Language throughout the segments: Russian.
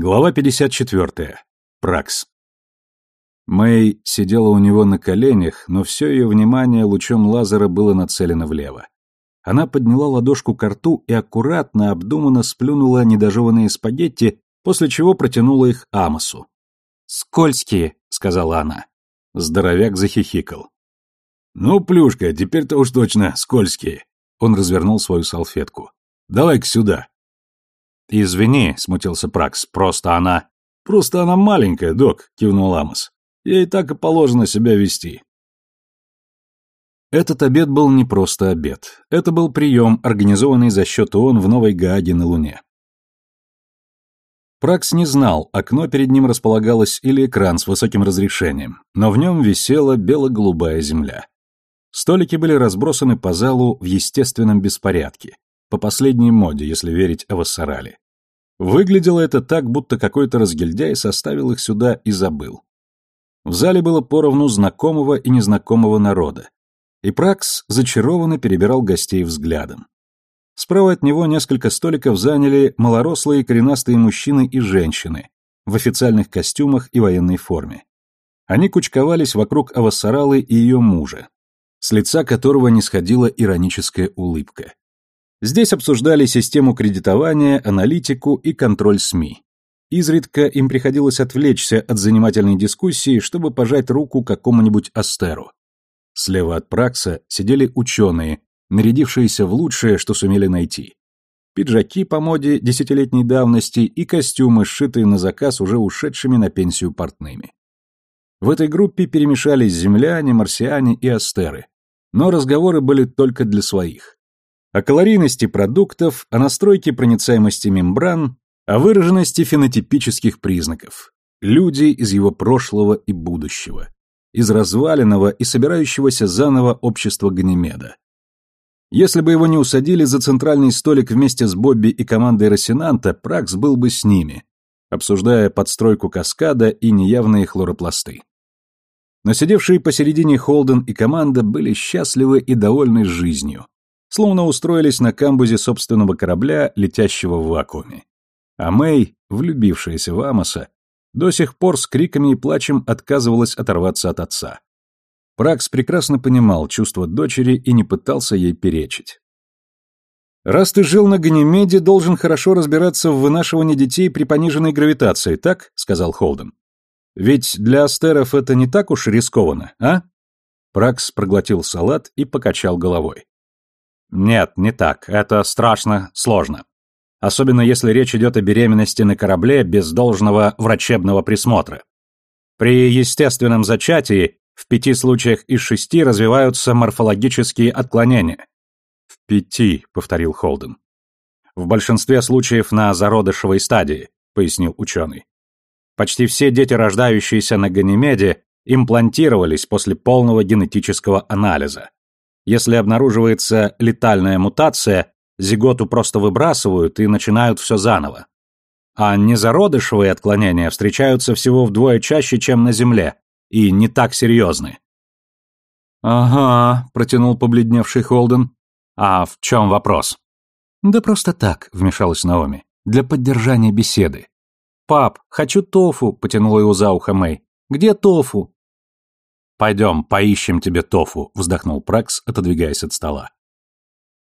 Глава 54. Пракс. Мэй сидела у него на коленях, но все ее внимание лучом лазера было нацелено влево. Она подняла ладошку к рту и аккуратно, обдуманно сплюнула недожеванные спагетти, после чего протянула их Амосу. «Скользкие», — сказала она. Здоровяк захихикал. «Ну, плюшка, теперь-то уж точно скользкие». Он развернул свою салфетку. «Давай-ка сюда». «Извини», — смутился Пракс, — «просто она...» «Просто она маленькая, док», — кивнул Амос. «Ей так и положено себя вести». Этот обед был не просто обед. Это был прием, организованный за счет ООН в Новой Гааге на Луне. Пракс не знал, окно перед ним располагалось или экран с высоким разрешением, но в нем висела бело-голубая земля. Столики были разбросаны по залу в естественном беспорядке, по последней моде, если верить Авассарали. Выглядело это так, будто какой-то разгильдяй составил их сюда и забыл. В зале было поровну знакомого и незнакомого народа. И Пракс зачарованно перебирал гостей взглядом. Справа от него несколько столиков заняли малорослые коренастые мужчины и женщины в официальных костюмах и военной форме. Они кучковались вокруг Авассаралы и ее мужа, с лица которого не сходила ироническая улыбка. Здесь обсуждали систему кредитования, аналитику и контроль СМИ. Изредка им приходилось отвлечься от занимательной дискуссии, чтобы пожать руку какому-нибудь астеру. Слева от Пракса сидели ученые, нарядившиеся в лучшее, что сумели найти. Пиджаки по моде десятилетней давности и костюмы, сшитые на заказ уже ушедшими на пенсию портными. В этой группе перемешались земляне, марсиане и астеры. Но разговоры были только для своих о калорийности продуктов, о настройке проницаемости мембран, о выраженности фенотипических признаков. Люди из его прошлого и будущего. Из разваленного и собирающегося заново общества Ганимеда. Если бы его не усадили за центральный столик вместе с Бобби и командой Росинанта, Пракс был бы с ними, обсуждая подстройку каскада и неявные хлоропласты. Но сидевшие посередине Холден и команда были счастливы и довольны жизнью, словно устроились на камбузе собственного корабля, летящего в вакууме. А Мэй, влюбившаяся в Амоса, до сих пор с криками и плачем отказывалась оторваться от отца. Пракс прекрасно понимал чувства дочери и не пытался ей перечить. «Раз ты жил на Ганимеде, должен хорошо разбираться в вынашивании детей при пониженной гравитации, так?» — сказал Холден. «Ведь для астеров это не так уж рискованно, а?» Пракс проглотил салат и покачал головой. Нет, не так. Это страшно сложно. Особенно если речь идет о беременности на корабле без должного врачебного присмотра. При естественном зачатии в пяти случаях из шести развиваются морфологические отклонения. В пяти, повторил Холден. В большинстве случаев на зародышевой стадии, пояснил ученый. Почти все дети, рождающиеся на Ганимеде, имплантировались после полного генетического анализа. Если обнаруживается летальная мутация, зиготу просто выбрасывают и начинают все заново. А незародышевые отклонения встречаются всего вдвое чаще, чем на Земле, и не так серьезны. «Ага», — протянул побледневший Холден. «А в чем вопрос?» «Да просто так», — вмешалась Наоми, — «для поддержания беседы». «Пап, хочу тофу», — потянула его за ухо Мэй. «Где тофу?» «Пойдем, поищем тебе тофу», — вздохнул Пракс, отодвигаясь от стола.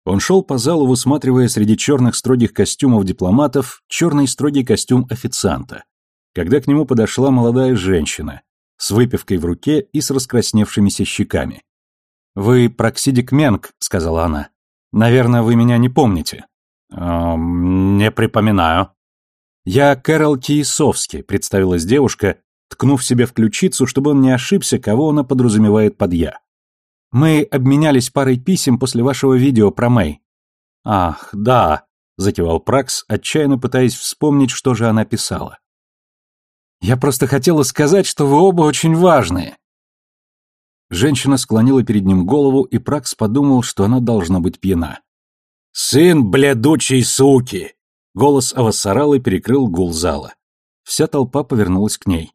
Он шел по залу, высматривая среди черных строгих костюмов дипломатов черный строгий костюм официанта, когда к нему подошла молодая женщина с выпивкой в руке и с раскрасневшимися щеками. «Вы Проксидик Менг», — сказала она. «Наверное, вы меня не помните». «Эм, «Не припоминаю». «Я Кэрол Киесовский», — представилась девушка, ткнув себе в ключицу, чтобы он не ошибся, кого она подразумевает под «я». «Мы обменялись парой писем после вашего видео про Мэй». «Ах, да», — закивал Пракс, отчаянно пытаясь вспомнить, что же она писала. «Я просто хотела сказать, что вы оба очень важные». Женщина склонила перед ним голову, и Пракс подумал, что она должна быть пьяна. «Сын блядучей суки!» Голос Авасаралы перекрыл гул зала. Вся толпа повернулась к ней.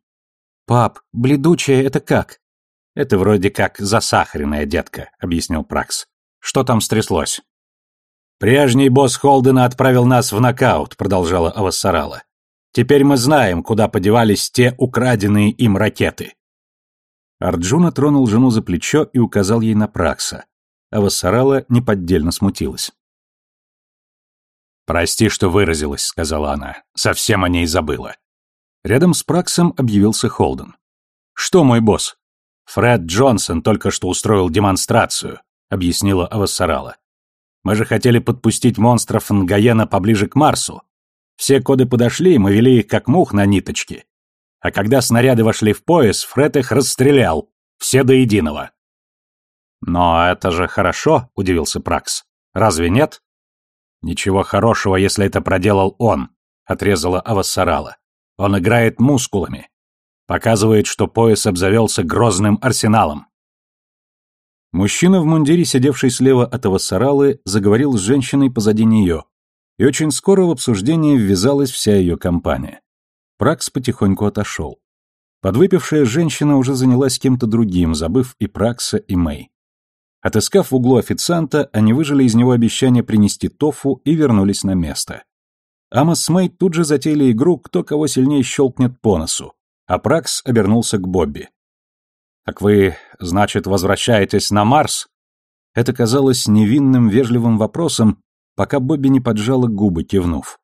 «Пап, бледучая это как?» «Это вроде как засахаренная, детка», — объяснил Пракс. «Что там стряслось?» «Прежний босс Холдена отправил нас в нокаут», — продолжала Авассарала. Теперь мы знаем, куда подевались те украденные им ракеты. Арджуна тронул жену за плечо и указал ей на Пракса, а Вассарала неподдельно смутилась. «Прости, что выразилась», — сказала она. «Совсем о ней забыла». Рядом с Праксом объявился Холден. «Что, мой босс?» «Фред Джонсон только что устроил демонстрацию», — объяснила Авассарала. «Мы же хотели подпустить монстров Нгаена поближе к Марсу. Все коды подошли, мы вели их как мух на ниточке. А когда снаряды вошли в пояс, Фред их расстрелял. Все до единого». «Но это же хорошо», — удивился Пракс. «Разве нет?» «Ничего хорошего, если это проделал он», — отрезала Авассарала. «Он играет мускулами. Показывает, что пояс обзавелся грозным арсеналом». Мужчина в мундире, сидевший слева от Авассаралы, заговорил с женщиной позади нее, и очень скоро в обсуждение ввязалась вся ее компания. Пракс потихоньку отошел. Подвыпившая женщина уже занялась кем-то другим, забыв и Пракса, и Мэй. Отыскав в углу официанта, они выжили из него обещание принести тофу и вернулись на место. Амос с тут же затеяли игру, кто кого сильнее щелкнет по носу, а Пракс обернулся к Бобби. «Так вы, значит, возвращаетесь на Марс?» Это казалось невинным, вежливым вопросом, пока Бобби не поджала губы, кивнув.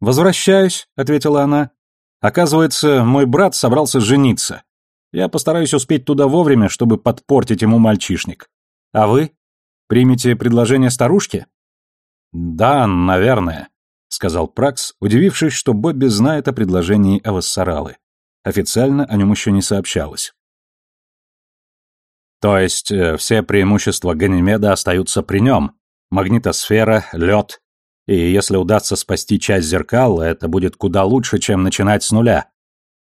«Возвращаюсь», — ответила она. «Оказывается, мой брат собрался жениться. Я постараюсь успеть туда вовремя, чтобы подпортить ему мальчишник. А вы? Примете предложение старушки? Да, наверное, сказал Пракс, удивившись, что Бобби знает о предложении Авассаралы. Официально о нем еще не сообщалось. То есть э, все преимущества Ганимеда остаются при нем. Магнитосфера, лед. И если удастся спасти часть зеркал, это будет куда лучше, чем начинать с нуля.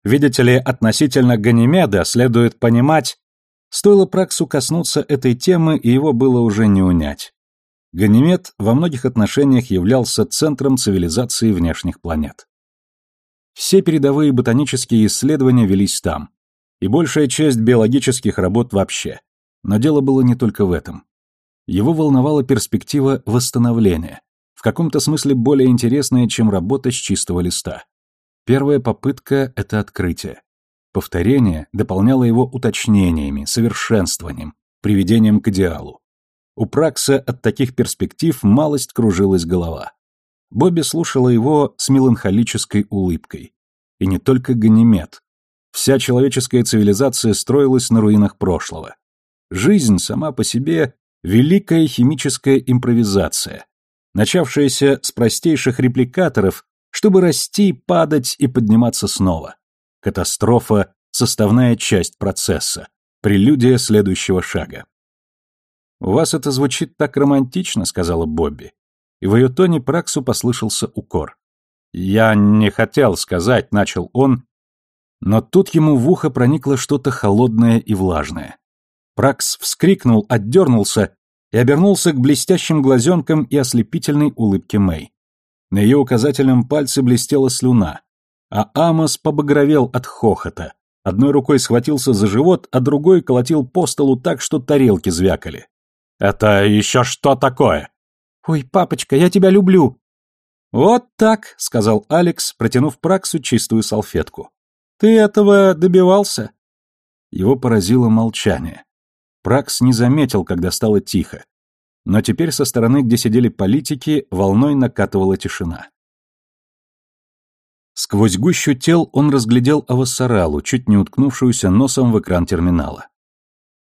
Видите ли, относительно Ганимеда следует понимать, Стоило Праксу коснуться этой темы, и его было уже не унять. Ганимед во многих отношениях являлся центром цивилизации внешних планет. Все передовые ботанические исследования велись там, и большая часть биологических работ вообще. Но дело было не только в этом. Его волновала перспектива восстановления, в каком-то смысле более интересная, чем работа с чистого листа. Первая попытка — это открытие. Повторение дополняло его уточнениями, совершенствованием, приведением к идеалу. У Пракса от таких перспектив малость кружилась голова. Бобби слушала его с меланхолической улыбкой. И не только Ганимед. Вся человеческая цивилизация строилась на руинах прошлого. Жизнь сама по себе — великая химическая импровизация, начавшаяся с простейших репликаторов, чтобы расти, падать и подниматься снова. Катастрофа – составная часть процесса, прелюдия следующего шага. «У вас это звучит так романтично», — сказала Бобби. И в ее тоне Праксу послышался укор. «Я не хотел сказать», — начал он, но тут ему в ухо проникло что-то холодное и влажное. Пракс вскрикнул, отдернулся и обернулся к блестящим глазенкам и ослепительной улыбке Мэй. На ее указательном пальце блестела слюна, а Амос побагровел от хохота. Одной рукой схватился за живот, а другой колотил по столу так, что тарелки звякали. «Это еще что такое?» «Ой, папочка, я тебя люблю!» «Вот так», — сказал Алекс, протянув Праксу чистую салфетку. «Ты этого добивался?» Его поразило молчание. Пракс не заметил, когда стало тихо. Но теперь со стороны, где сидели политики, волной накатывала тишина. Сквозь гущу тел он разглядел Авасаралу, чуть не уткнувшуюся носом в экран терминала.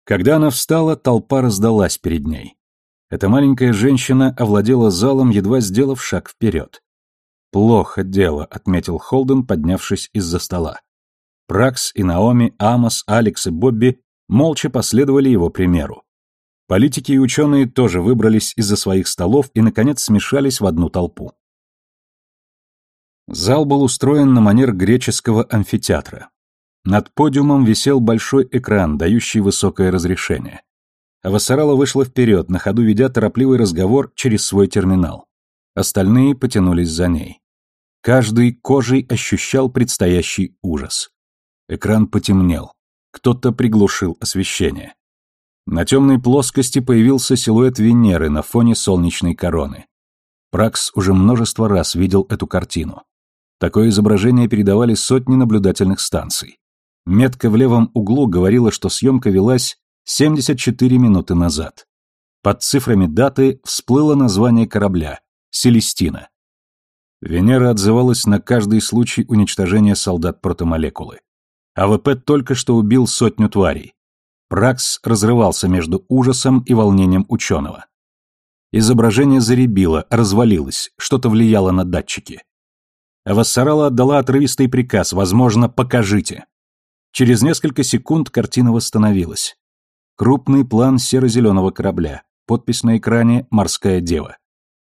Когда она встала, толпа раздалась перед ней. Эта маленькая женщина овладела залом, едва сделав шаг вперед. «Плохо дело», — отметил Холден, поднявшись из-за стола. Пракс и Наоми, Амос, Алекс и Бобби молча последовали его примеру. Политики и ученые тоже выбрались из-за своих столов и, наконец, смешались в одну толпу. Зал был устроен на манер греческого амфитеатра. Над подиумом висел большой экран, дающий высокое разрешение. Авасарала вышла вперед, на ходу ведя торопливый разговор через свой терминал. Остальные потянулись за ней. Каждый кожей ощущал предстоящий ужас. Экран потемнел. Кто-то приглушил освещение. На темной плоскости появился силуэт Венеры на фоне солнечной короны. Пракс уже множество раз видел эту картину. Такое изображение передавали сотни наблюдательных станций. Метка в левом углу говорила, что съемка велась 74 минуты назад. Под цифрами даты всплыло название корабля – «Селестина». Венера отзывалась на каждый случай уничтожения солдат протомолекулы. АВП только что убил сотню тварей. Пракс разрывался между ужасом и волнением ученого. Изображение заребило, развалилось, что-то влияло на датчики. Вассарала отдала отрывистый приказ, возможно, покажите. Через несколько секунд картина восстановилась. Крупный план серо-зеленого корабля, подпись на экране «Морская дева».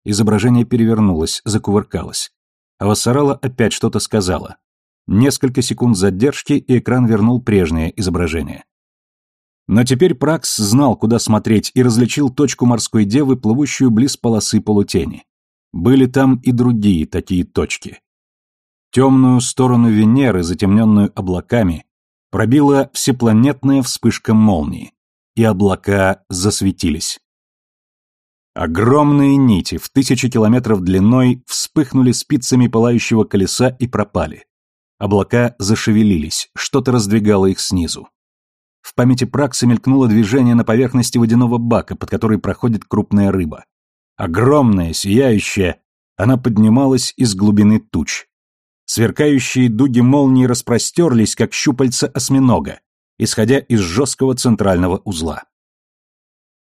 Изображение перевернулось, закувыркалось. А Вассарала опять что-то сказала. Несколько секунд задержки, и экран вернул прежнее изображение. Но теперь Пракс знал, куда смотреть, и различил точку морской девы, плывущую близ полосы полутени. Были там и другие такие точки. Темную сторону Венеры, затемненную облаками, пробила всепланетная вспышка молнии, и облака засветились. Огромные нити в тысячи километров длиной вспыхнули спицами пылающего колеса и пропали. Облака зашевелились, что-то раздвигало их снизу. В памяти Пракса мелькнуло движение на поверхности водяного бака, под который проходит крупная рыба. Огромная, сияющая, она поднималась из глубины туч. Сверкающие дуги молнии распростерлись, как щупальца осьминога, исходя из жесткого центрального узла.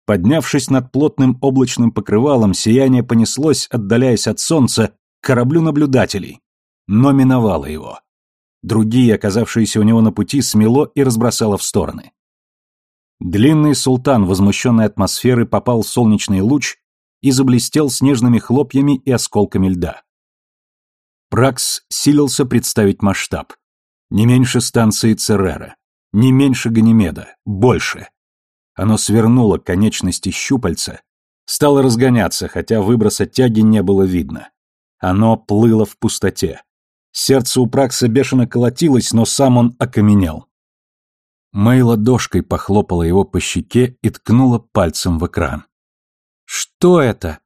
Поднявшись над плотным облачным покрывалом, сияние понеслось, отдаляясь от солнца, к кораблю наблюдателей, но миновало его. Другие, оказавшиеся у него на пути, смело и разбросало в стороны. Длинный султан возмущенной атмосферы попал в солнечный луч и заблестел снежными хлопьями и осколками льда. Пракс силился представить масштаб. Не меньше станции Церера, не меньше Ганимеда, больше. Оно свернуло конечности щупальца, стало разгоняться, хотя выброса тяги не было видно. Оно плыло в пустоте. Сердце у Пракса бешено колотилось, но сам он окаменел. Мэй ладошкой похлопала его по щеке и ткнула пальцем в экран. «Что это?»